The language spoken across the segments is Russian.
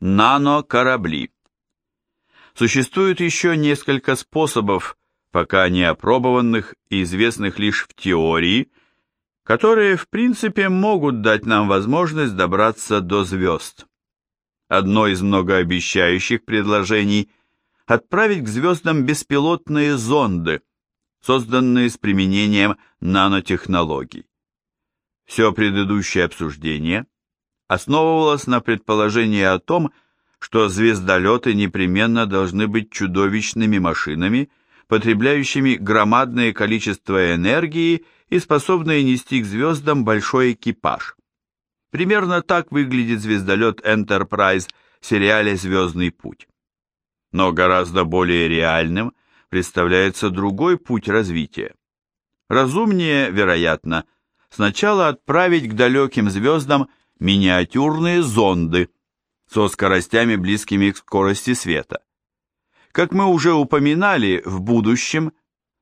Нано-корабли. Существует еще несколько способов, пока не опробованных и известных лишь в теории, которые в принципе могут дать нам возможность добраться до звезд. Одно из многообещающих предложений – отправить к звездам беспилотные зонды, созданные с применением нанотехнологий. Все предыдущее обсуждение основывалось на предположении о том, что звездолеты непременно должны быть чудовищными машинами, потребляющими громадное количество энергии и способные нести к звездам большой экипаж. Примерно так выглядит звездолет Enterprise в сериале «Звездный путь». Но гораздо более реальным представляется другой путь развития. Разумнее, вероятно, сначала отправить к далеким звездам миниатюрные зонды со скоростями близкими к скорости света. Как мы уже упоминали, в будущем,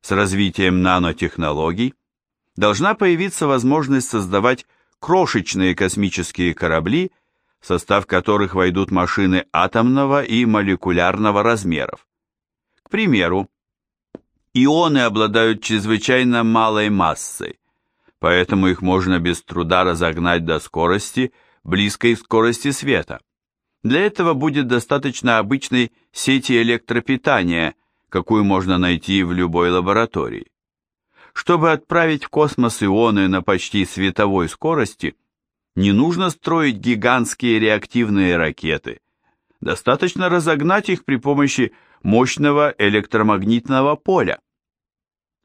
с развитием нанотехнологий, должна появиться возможность создавать крошечные космические корабли, в состав которых войдут машины атомного и молекулярного размеров. К примеру, ионы обладают чрезвычайно малой массой, поэтому их можно без труда разогнать до скорости, близкой к скорости света. Для этого будет достаточно обычной сети электропитания, какую можно найти в любой лаборатории. Чтобы отправить в космос ионы на почти световой скорости, не нужно строить гигантские реактивные ракеты. Достаточно разогнать их при помощи мощного электромагнитного поля.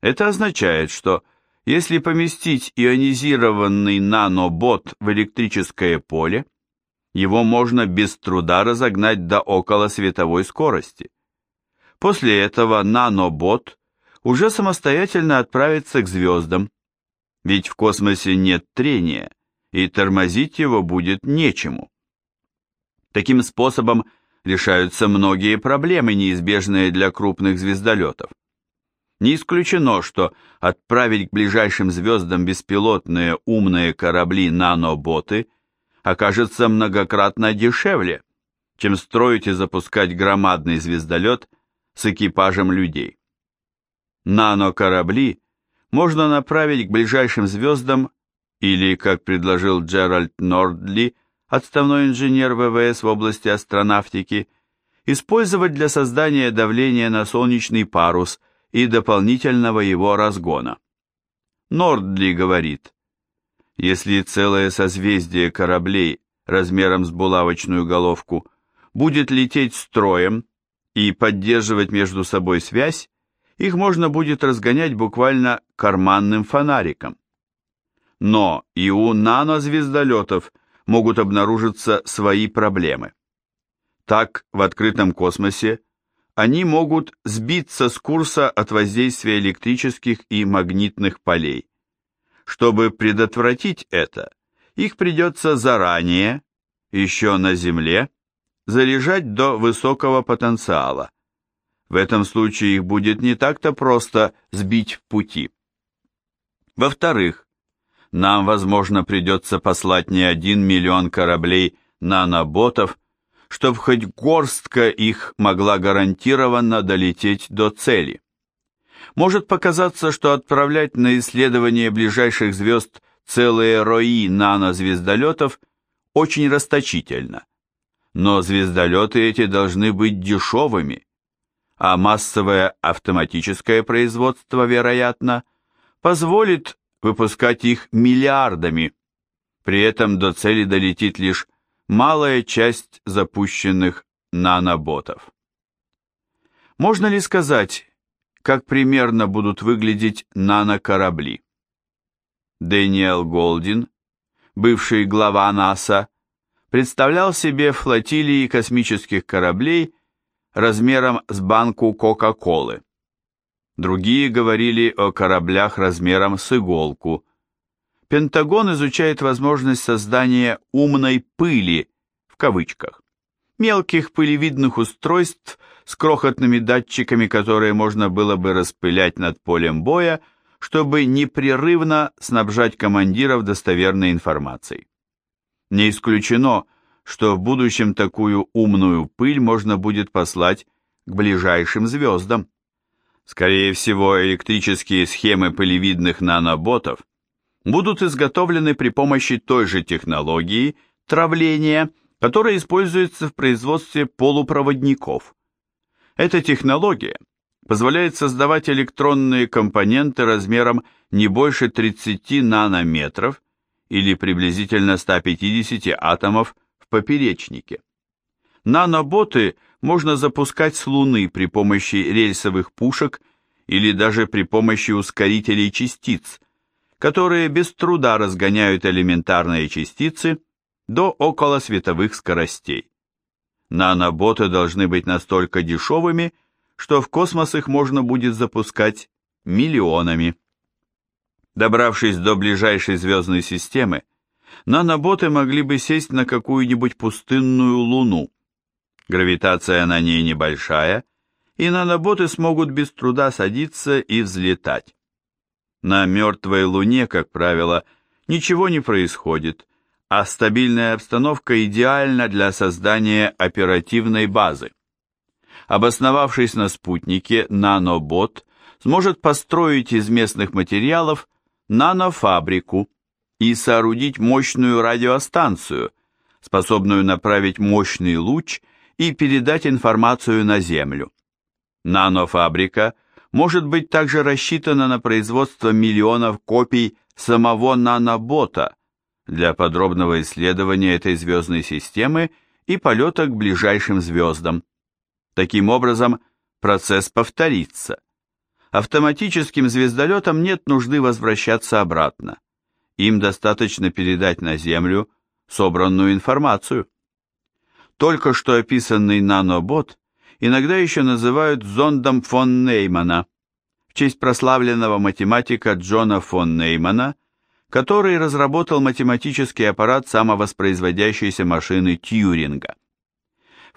Это означает, что если поместить ионизированный нанобот в электрическое поле, его можно без труда разогнать до около световой скорости. После этого нанобот уже самостоятельно отправится к звездам, ведь в космосе нет трения, и тормозить его будет нечему. Таким способом решаются многие проблемы, неизбежные для крупных звездолетов. Не исключено, что отправить к ближайшим звездам беспилотные умные корабли-наноботы окажется многократно дешевле, чем строить и запускать громадный звездолет с экипажем людей. Нано-корабли можно направить к ближайшим звездам или, как предложил Джеральд Нордли, отставной инженер ВВС в области астронавтики, использовать для создания давления на солнечный парус и дополнительного его разгона. Нордли говорит, если целое созвездие кораблей размером с булавочную головку будет лететь строем и поддерживать между собой связь, их можно будет разгонять буквально карманным фонариком. Но и у нанозвездолетов могут обнаружиться свои проблемы. Так, в открытом космосе они могут сбиться с курса от воздействия электрических и магнитных полей. Чтобы предотвратить это, их придется заранее, еще на Земле, заряжать до высокого потенциала, в этом случае их будет не так-то просто сбить в пути. Во-вторых, нам, возможно, придется послать не один миллион кораблей наноботов, чтобы хоть горстка их могла гарантированно долететь до цели. Может показаться, что отправлять на исследование ближайших звезд целые рои нанозвездолетов очень расточительно. Но звездолеты эти должны быть дешевыми, а массовое автоматическое производство, вероятно, позволит выпускать их миллиардами. При этом до цели долетит лишь малая часть запущенных наноботов. Можно ли сказать, как примерно будут выглядеть нанокорабли? Дэниел Голдин, бывший глава НАСА, представлял себе флотилии космических кораблей размером с банку Кока-Колы. Другие говорили о кораблях размером с иголку. Пентагон изучает возможность создания «умной пыли» в кавычках. Мелких пылевидных устройств с крохотными датчиками, которые можно было бы распылять над полем боя, чтобы непрерывно снабжать командиров достоверной информацией. Не исключено, что в будущем такую умную пыль можно будет послать к ближайшим звездам. Скорее всего, электрические схемы пылевидных наноботов будут изготовлены при помощи той же технологии травления, которая используется в производстве полупроводников. Эта технология позволяет создавать электронные компоненты размером не больше 30 нанометров или приблизительно 150 атомов в поперечнике. Наноботы можно запускать с Луны при помощи рельсовых пушек или даже при помощи ускорителей частиц, которые без труда разгоняют элементарные частицы до околосветовых скоростей. Наноботы должны быть настолько дешевыми, что в космос их можно будет запускать миллионами. Добравшись до ближайшей звездной системы, наноботы могли бы сесть на какую-нибудь пустынную луну. Гравитация на ней небольшая, и наноботы смогут без труда садиться и взлетать. На мертвой луне, как правило, ничего не происходит, а стабильная обстановка идеальна для создания оперативной базы. Обосновавшись на спутнике, нанобот сможет построить из местных материалов нанофабрику и соорудить мощную радиостанцию, способную направить мощный луч и передать информацию на Землю. Нанофабрика может быть также рассчитана на производство миллионов копий самого нанобота для подробного исследования этой звездной системы и полета к ближайшим звездам. Таким образом, процесс повторится. Автоматическим звездолетам нет нужды возвращаться обратно. Им достаточно передать на Землю собранную информацию. Только что описанный нанобот иногда еще называют зондом фон Неймана, в честь прославленного математика Джона фон Неймана, который разработал математический аппарат самовоспроизводящейся машины Тьюринга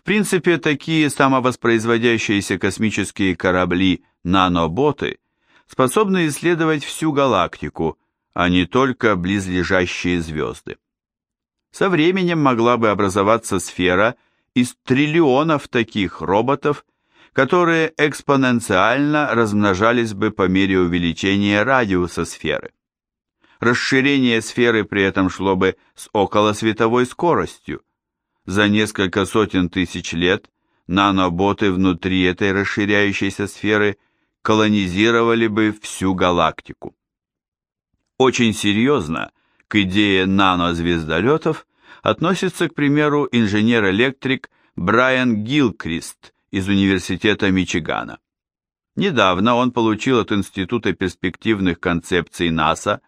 принципе, такие самовоспроизводящиеся космические корабли наноботы способны исследовать всю галактику, а не только близлежащие звезды. Со временем могла бы образоваться сфера из триллионов таких роботов, которые экспоненциально размножались бы по мере увеличения радиуса сферы. Расширение сферы при этом шло бы с околосветовой скоростью, за несколько сотен тысяч лет наноботы внутри этой расширяющейся сферы колонизировали бы всю галактику. Очень серьезно к идее нанозвездолетов относится, к примеру, инженер-электрик Брайан Гилкрист из Университета Мичигана. Недавно он получил от Института перспективных концепций НАСА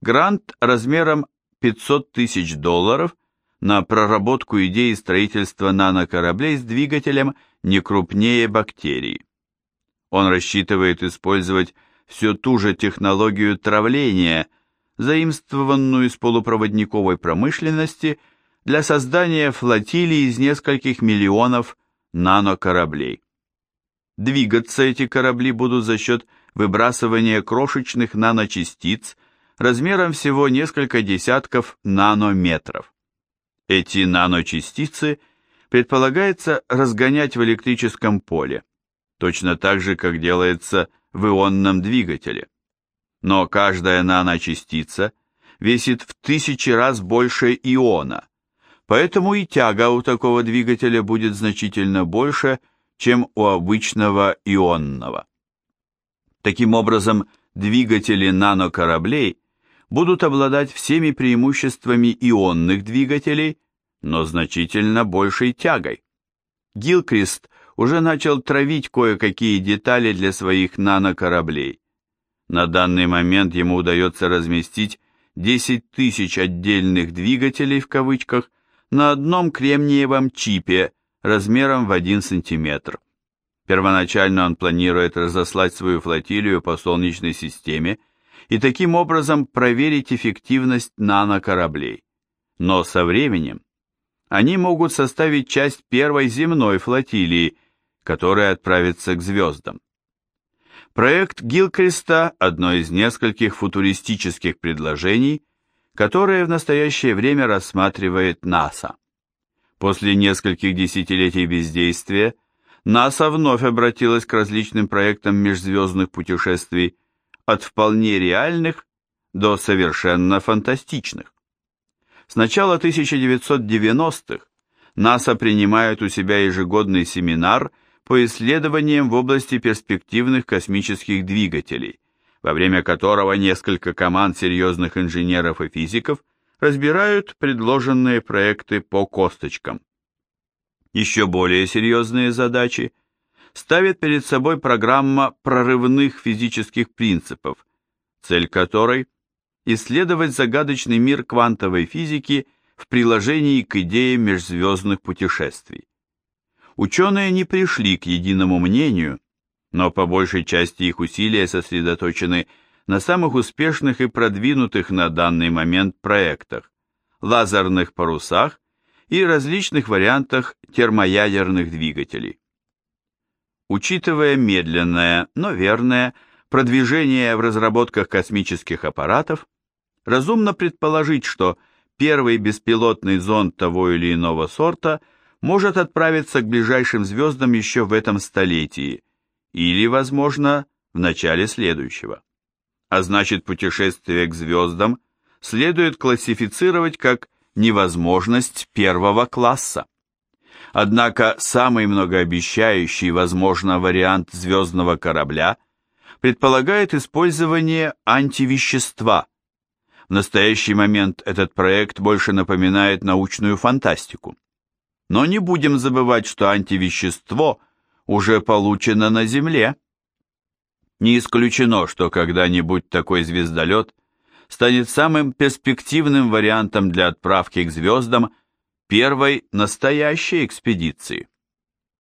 грант размером 500 тысяч долларов на проработку идеи строительства нанокораблей с двигателем не крупнее бактерий. Он рассчитывает использовать всю ту же технологию травления, заимствованную из полупроводниковой промышленности, для создания флотилии из нескольких миллионов нанокораблей. Двигаться эти корабли будут за счет выбрасывания крошечных наночастиц размером всего несколько десятков нанометров. Эти наночастицы предполагается разгонять в электрическом поле, точно так же, как делается в ионном двигателе. Но каждая наночастица весит в тысячи раз больше иона, поэтому и тяга у такого двигателя будет значительно больше, чем у обычного ионного. Таким образом, двигатели нанокораблей будут обладать всеми преимуществами ионных двигателей, но значительно большей тягой. Гилкрист уже начал травить кое-какие детали для своих нанокораблей. На данный момент ему удается разместить 10 тысяч отдельных двигателей в кавычках на одном кремниевом чипе размером в 1 сантиметр. Первоначально он планирует разослать свою флотилию по Солнечной системе и таким образом проверить эффективность нанокораблей. Но со временем они могут составить часть первой земной флотилии, которая отправится к звездам. Проект Гилкриста – одно из нескольких футуристических предложений, которые в настоящее время рассматривает НАСА. После нескольких десятилетий бездействия НАСА вновь обратилась к различным проектам межзвездных путешествий от вполне реальных до совершенно фантастичных. С начала 1990-х НАСА принимает у себя ежегодный семинар по исследованиям в области перспективных космических двигателей, во время которого несколько команд серьезных инженеров и физиков разбирают предложенные проекты по косточкам. Еще более серьезные задачи ставит перед собой программа прорывных физических принципов, цель которой – исследовать загадочный мир квантовой физики в приложении к идее межзвездных путешествий. Ученые не пришли к единому мнению, но по большей части их усилия сосредоточены на самых успешных и продвинутых на данный момент проектах, лазерных парусах и различных вариантах термоядерных двигателей. Учитывая медленное, но верное продвижение в разработках космических аппаратов, разумно предположить, что первый беспилотный зонд того или иного сорта может отправиться к ближайшим звездам еще в этом столетии или, возможно, в начале следующего. А значит, путешествие к звездам следует классифицировать как невозможность первого класса. Однако самый многообещающий, возможно, вариант звездного корабля предполагает использование антивещества – в настоящий момент этот проект больше напоминает научную фантастику. Но не будем забывать, что антивещество уже получено на Земле. Не исключено, что когда-нибудь такой звездолет станет самым перспективным вариантом для отправки к звездам первой настоящей экспедиции.